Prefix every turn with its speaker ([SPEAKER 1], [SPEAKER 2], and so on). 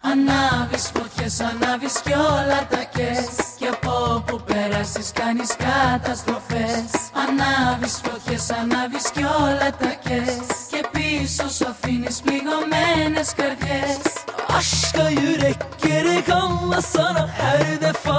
[SPEAKER 1] Ανάβεις φωτιές, ανάβεις κι όλα τα κες. Και από όπου περάσεις κάνεις καταστροφές. Ανάβεις φωτιές, ανάβεις κι όλα τα κες. Και πίσω σου αφήνεις πληγωμένες καρδιές.
[SPEAKER 2] Aşka yürek gerek anlasana her defa